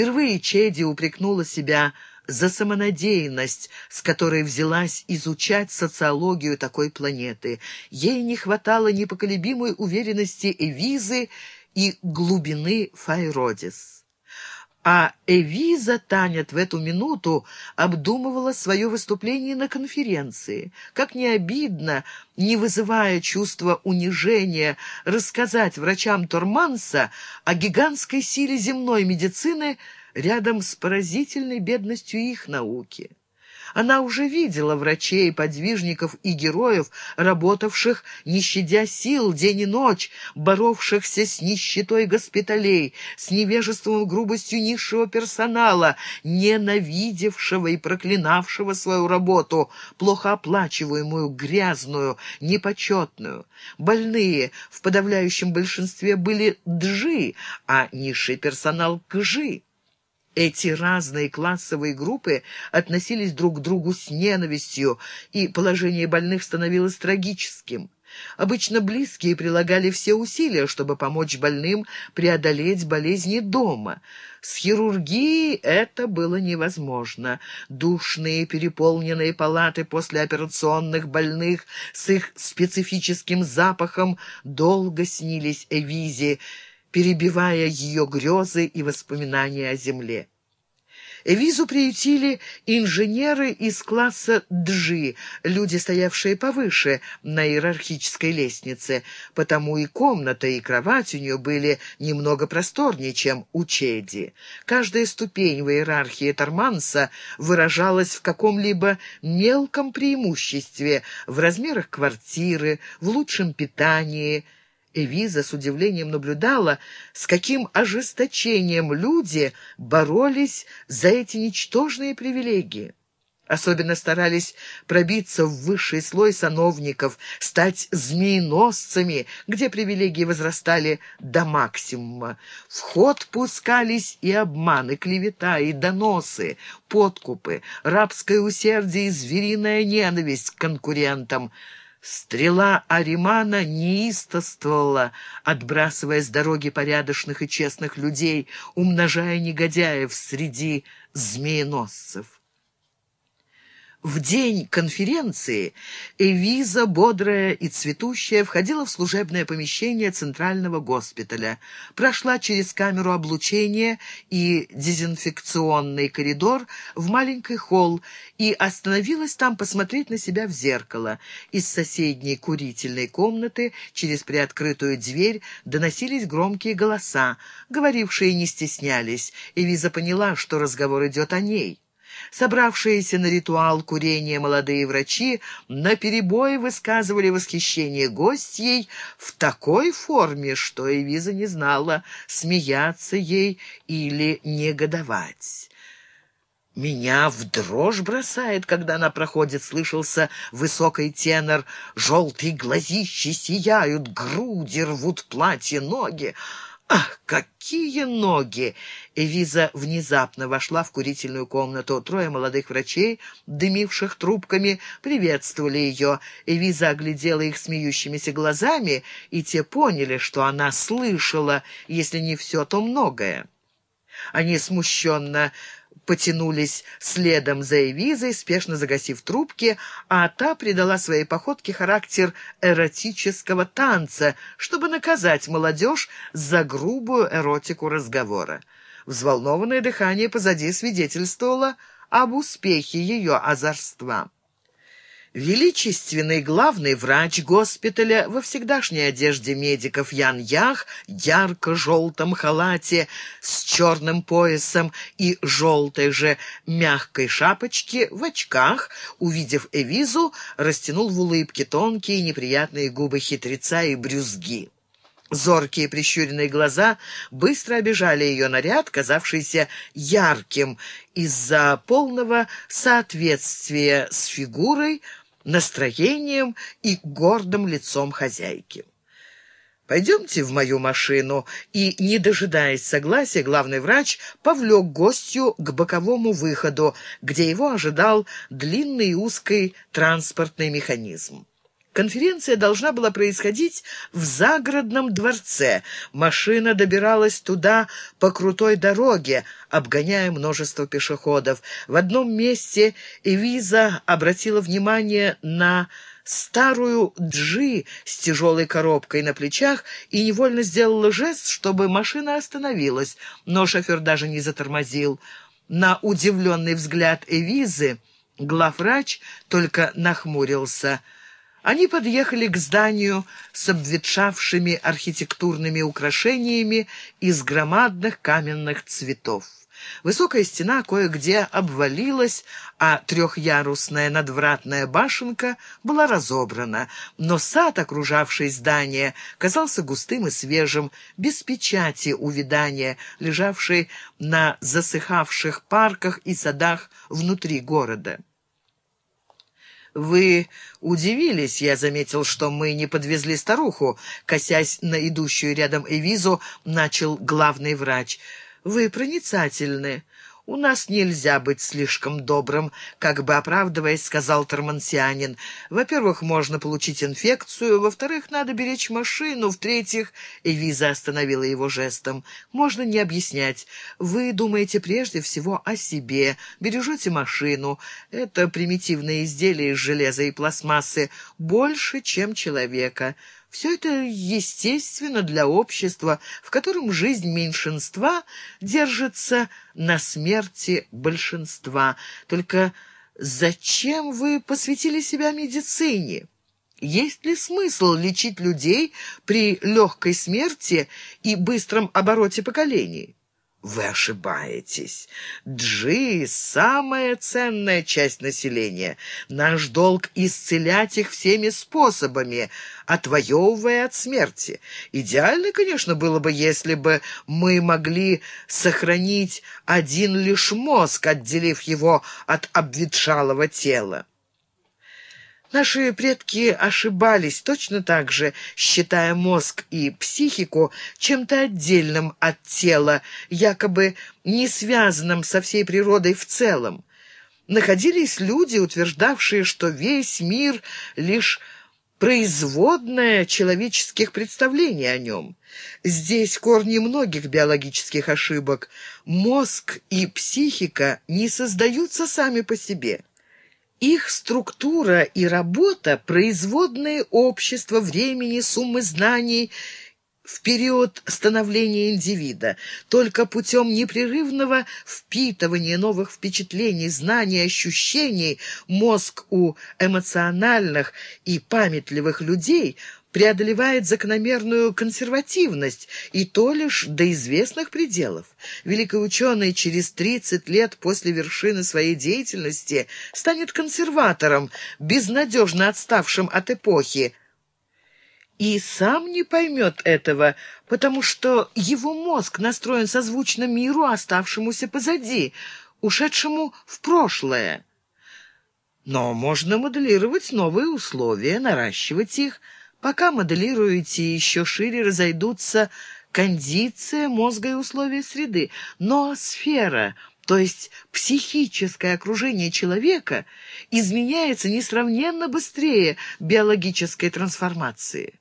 Впервые Чеди упрекнула себя за самонадеянность, с которой взялась изучать социологию такой планеты. Ей не хватало непоколебимой уверенности Эвизы и глубины Файродис. А Эвиза Танят в эту минуту обдумывала свое выступление на конференции. Как не обидно, не вызывая чувства унижения, рассказать врачам Торманса о гигантской силе земной медицины рядом с поразительной бедностью их науки. Она уже видела врачей, подвижников и героев, работавших, не щадя сил, день и ночь, боровшихся с нищетой госпиталей, с невежеством и грубостью низшего персонала, ненавидевшего и проклинавшего свою работу, плохо оплачиваемую, грязную, непочетную. Больные в подавляющем большинстве были джи, а низший персонал — кжи. Эти разные классовые группы относились друг к другу с ненавистью, и положение больных становилось трагическим. Обычно близкие прилагали все усилия, чтобы помочь больным преодолеть болезни дома. С хирургией это было невозможно. Душные переполненные палаты после операционных больных с их специфическим запахом долго снились Эвизе, перебивая ее грезы и воспоминания о земле. Визу приютили инженеры из класса «Джи», люди, стоявшие повыше на иерархической лестнице, потому и комната, и кровать у нее были немного просторнее, чем у Чеди. Каждая ступень в иерархии Торманса выражалась в каком-либо мелком преимуществе, в размерах квартиры, в лучшем питании – Эвиза с удивлением наблюдала, с каким ожесточением люди боролись за эти ничтожные привилегии. Особенно старались пробиться в высший слой сановников, стать змееносцами, где привилегии возрастали до максимума. В ход пускались и обманы, клевета, и доносы, подкупы, рабское усердие и звериная ненависть к конкурентам – Стрела Аримана неистовствовала, отбрасывая с дороги порядочных и честных людей, умножая негодяев среди змееносцев. В день конференции Эвиза, бодрая и цветущая, входила в служебное помещение Центрального госпиталя, прошла через камеру облучения и дезинфекционный коридор в маленький холл и остановилась там посмотреть на себя в зеркало. Из соседней курительной комнаты через приоткрытую дверь доносились громкие голоса. Говорившие не стеснялись. Эвиза поняла, что разговор идет о ней. Собравшиеся на ритуал курения молодые врачи наперебой высказывали восхищение гостьей в такой форме, что Эвиза не знала, смеяться ей или негодовать. «Меня в дрожь бросает, когда она проходит», — слышался высокий тенор. «Желтые глазищи сияют, груди рвут платье, ноги». «Ах, какие ноги!» Эвиза внезапно вошла в курительную комнату. Трое молодых врачей, дымивших трубками, приветствовали ее. Эвиза оглядела их смеющимися глазами, и те поняли, что она слышала, если не все, то многое. Они смущенно потянулись следом за Эвизой, спешно загасив трубки, а та придала своей походке характер эротического танца, чтобы наказать молодежь за грубую эротику разговора. Взволнованное дыхание позади свидетельствовало об успехе ее озорства. Величественный главный врач госпиталя во всегдашней одежде медиков Ян Ях, ярко-желтом халате с черным поясом и желтой же мягкой шапочке в очках, увидев Эвизу, растянул в улыбке тонкие неприятные губы хитреца и брюзги. Зоркие прищуренные глаза быстро обижали ее наряд, казавшийся ярким из-за полного соответствия с фигурой, настроением и гордым лицом хозяйки. «Пойдемте в мою машину», и, не дожидаясь согласия, главный врач повлек гостью к боковому выходу, где его ожидал длинный узкий транспортный механизм. Конференция должна была происходить в загородном дворце. Машина добиралась туда по крутой дороге, обгоняя множество пешеходов. В одном месте Эвиза обратила внимание на старую джи с тяжелой коробкой на плечах и невольно сделала жест, чтобы машина остановилась, но шофер даже не затормозил. На удивленный взгляд Эвизы главврач только нахмурился – они подъехали к зданию с обветшавшими архитектурными украшениями из громадных каменных цветов. Высокая стена кое-где обвалилась, а трехъярусная надвратная башенка была разобрана, но сад, окружавший здание, казался густым и свежим, без печати увядания, лежавший на засыхавших парках и садах внутри города. «Вы удивились, я заметил, что мы не подвезли старуху», косясь на идущую рядом Эвизу, начал главный врач. «Вы проницательны. «У нас нельзя быть слишком добрым», — как бы оправдываясь, сказал Тормансианин. «Во-первых, можно получить инфекцию, во-вторых, надо беречь машину, в-третьих...» Эвиза остановила его жестом. «Можно не объяснять. Вы думаете прежде всего о себе, бережете машину. Это примитивное изделие из железа и пластмассы, больше, чем человека». Все это естественно для общества, в котором жизнь меньшинства держится на смерти большинства. Только зачем вы посвятили себя медицине? Есть ли смысл лечить людей при легкой смерти и быстром обороте поколений? Вы ошибаетесь. Джи — самая ценная часть населения. Наш долг — исцелять их всеми способами, отвоевывая от смерти. Идеально, конечно, было бы, если бы мы могли сохранить один лишь мозг, отделив его от обветшалого тела. Наши предки ошибались точно так же, считая мозг и психику чем-то отдельным от тела, якобы не связанным со всей природой в целом. Находились люди, утверждавшие, что весь мир лишь производная человеческих представлений о нем. Здесь корни многих биологических ошибок. Мозг и психика не создаются сами по себе. Их структура и работа – производные общества времени, суммы знаний в период становления индивида. Только путем непрерывного впитывания новых впечатлений, знаний, ощущений мозг у эмоциональных и памятливых людей – преодолевает закономерную консервативность, и то лишь до известных пределов. Великий ученый через 30 лет после вершины своей деятельности станет консерватором, безнадежно отставшим от эпохи, и сам не поймет этого, потому что его мозг настроен созвучно миру, оставшемуся позади, ушедшему в прошлое. Но можно моделировать новые условия, наращивать их, Пока моделируете, еще шире разойдутся кондиция мозга и условия среды. Но сфера, то есть психическое окружение человека, изменяется несравненно быстрее биологической трансформации.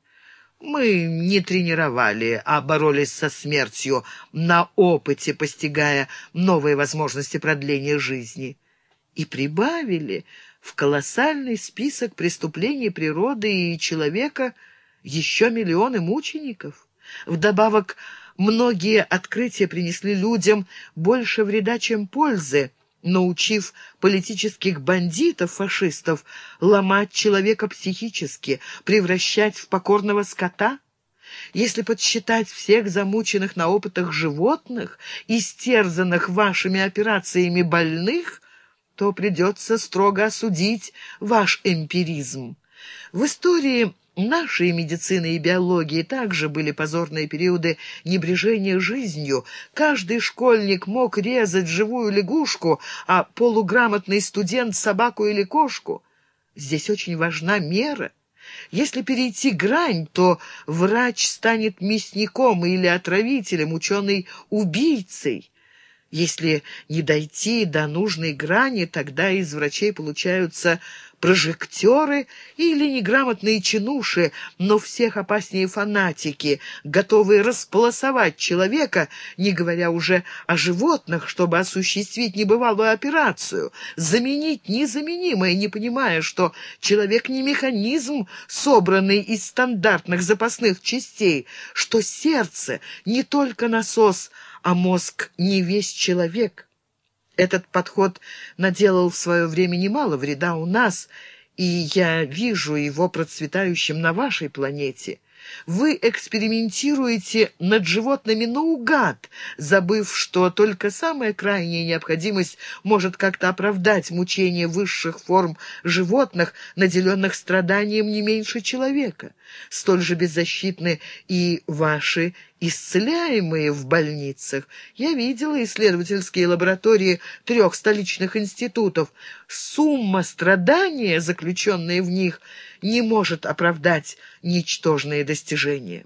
Мы не тренировали, а боролись со смертью на опыте, постигая новые возможности продления жизни. И прибавили в колоссальный список преступлений природы и человека еще миллионы мучеников. Вдобавок, многие открытия принесли людям больше вреда, чем пользы, научив политических бандитов, фашистов, ломать человека психически, превращать в покорного скота. Если подсчитать всех замученных на опытах животных, истерзанных вашими операциями больных – то придется строго осудить ваш эмпиризм. В истории нашей медицины и биологии также были позорные периоды небрежения жизнью. Каждый школьник мог резать живую лягушку, а полуграмотный студент — собаку или кошку. Здесь очень важна мера. Если перейти грань, то врач станет мясником или отравителем, ученый — убийцей. Если не дойти до нужной грани, тогда из врачей получаются прожектеры или неграмотные чинуши, но всех опаснее фанатики, готовые располосовать человека, не говоря уже о животных, чтобы осуществить небывалую операцию, заменить незаменимое, не понимая, что человек не механизм, собранный из стандартных запасных частей, что сердце не только насос, а мозг не весь человек. Этот подход наделал в свое время немало вреда у нас, и я вижу его процветающим на вашей планете. Вы экспериментируете над животными наугад, забыв, что только самая крайняя необходимость может как-то оправдать мучения высших форм животных, наделенных страданием не меньше человека. Столь же беззащитны и ваши исцеляемые в больницах. Я видела исследовательские лаборатории трех столичных институтов. Сумма страдания, заключенная в них, не может оправдать ничтожные достижения.